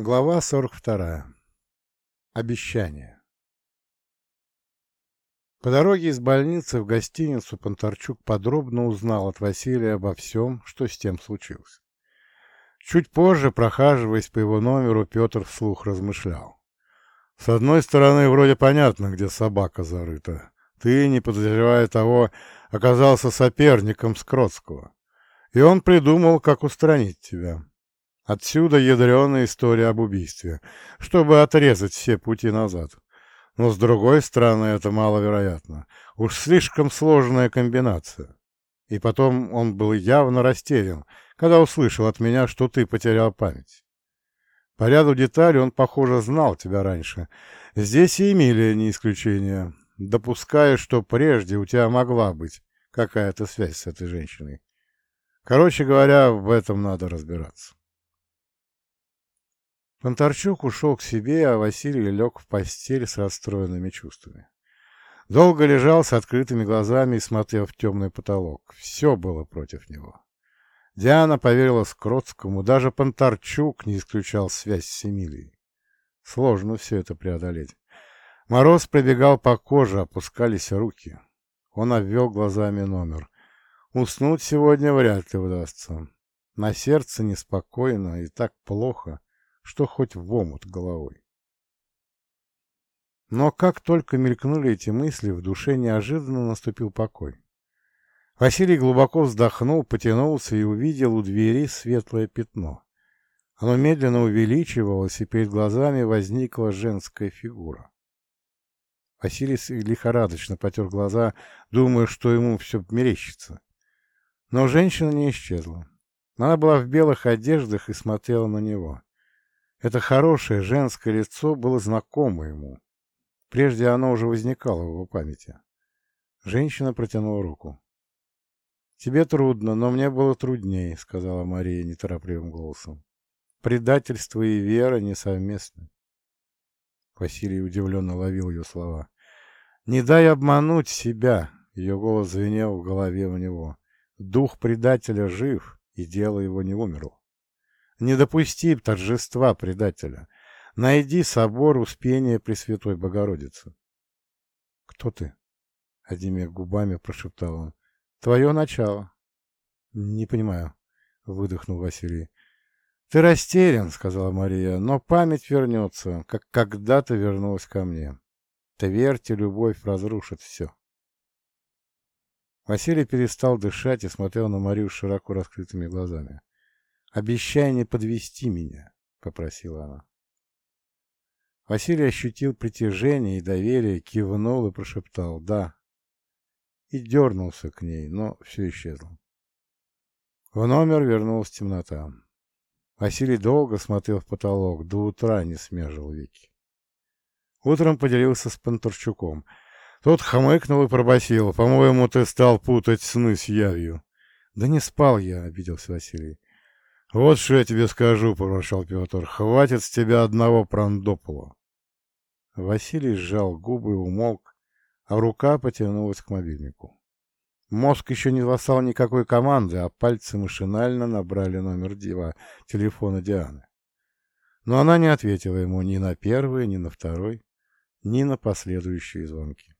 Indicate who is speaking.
Speaker 1: Глава 42. Обещание. По дороге из больницы в гостиницу Понтарчук подробно узнал от Василия обо всем, что с тем случилось. Чуть позже, прохаживаясь по его номеру, Петр вслух размышлял. С одной стороны, вроде понятно, где собака зарыта. Ты, не подозревая того, оказался соперником Скротского. И он придумал, как устранить тебя. Отсюда ядреная история об убийстве, чтобы отрезать все пути назад. Но, с другой стороны, это маловероятно. Уж слишком сложная комбинация. И потом он был явно растерян, когда услышал от меня, что ты потерял память. По ряду деталей он, похоже, знал тебя раньше. Здесь и Эмилия не исключение, допуская, что прежде у тебя могла быть какая-то связь с этой женщиной. Короче говоря, в этом надо разбираться. Понтарчук ушел к себе, а Василий лег в постель с расстроенными чувствами. Долго лежал с открытыми глазами и смотрел в темный потолок. Все было против него. Диана поверила Скротскому, даже Понтарчук не исключал связь с Эмилией. Сложно все это преодолеть. Мороз пробегал по коже, опускались руки. Он обвел глазами номер. Уснуть сегодня вряд ли удастся. На сердце неспокойно и так плохо, что хоть в омут головой. Но как только мелькнули эти мысли, в душе неожиданно наступил покой. Василий глубоко вздохнул, потянулся и увидел у двери светлое пятно. Оно медленно увеличивалось, и перед глазами возникла женская фигура. Василий лихорадочно потер глаза, думая, что ему все мерещится. Но женщина не исчезла. Она была в белых одеждах и смотрела на него. Это хорошее женское лицо было знакомо ему. Прежде оно уже возникало в его памяти. Женщина протянула руку. «Тебе трудно, но мне было труднее», — сказала Мария неторопливым голосом. «Предательство и вера несовместны». Василий удивленно ловил ее слова. «Не дай обмануть себя!» — ее голос звенел в голове у него. «Дух предателя жив, и дело его не умерло». Не допусти торжества предателя. Найди собор Успения Пресвятой Богородицы. — Кто ты? — одними губами прошептал он. — Твое начало. — Не понимаю, — выдохнул Василий. — Ты растерян, — сказала Мария, — но память вернется, как когда-то вернулась ко мне. Твердь и любовь разрушат все. Василий перестал дышать и смотрел на Марию широко раскрытыми глазами. «Обещай не подвести меня», — попросила она. Василий ощутил притяжение и доверие, кивнул и прошептал «да». И дернулся к ней, но все исчезло. В номер вернулась темнота. Василий долго смотрел в потолок, до утра не смежил веки. Утром поделился с Пантурчуком. Тот хмыкнул и пробасил. «По-моему, ты стал путать сны с явью». «Да не спал я», — обиделся Василий. «Вот что я тебе скажу», — проворчал Петр, — «хватит с тебя одного Прандопола». Василий сжал губы и умолк, а рука потянулась к мобильнику. Мозг еще не вассал никакой команды, а пальцы машинально набрали номер дива, телефона Дианы. Но она не ответила ему ни на первый, ни на второй, ни на последующие звонки.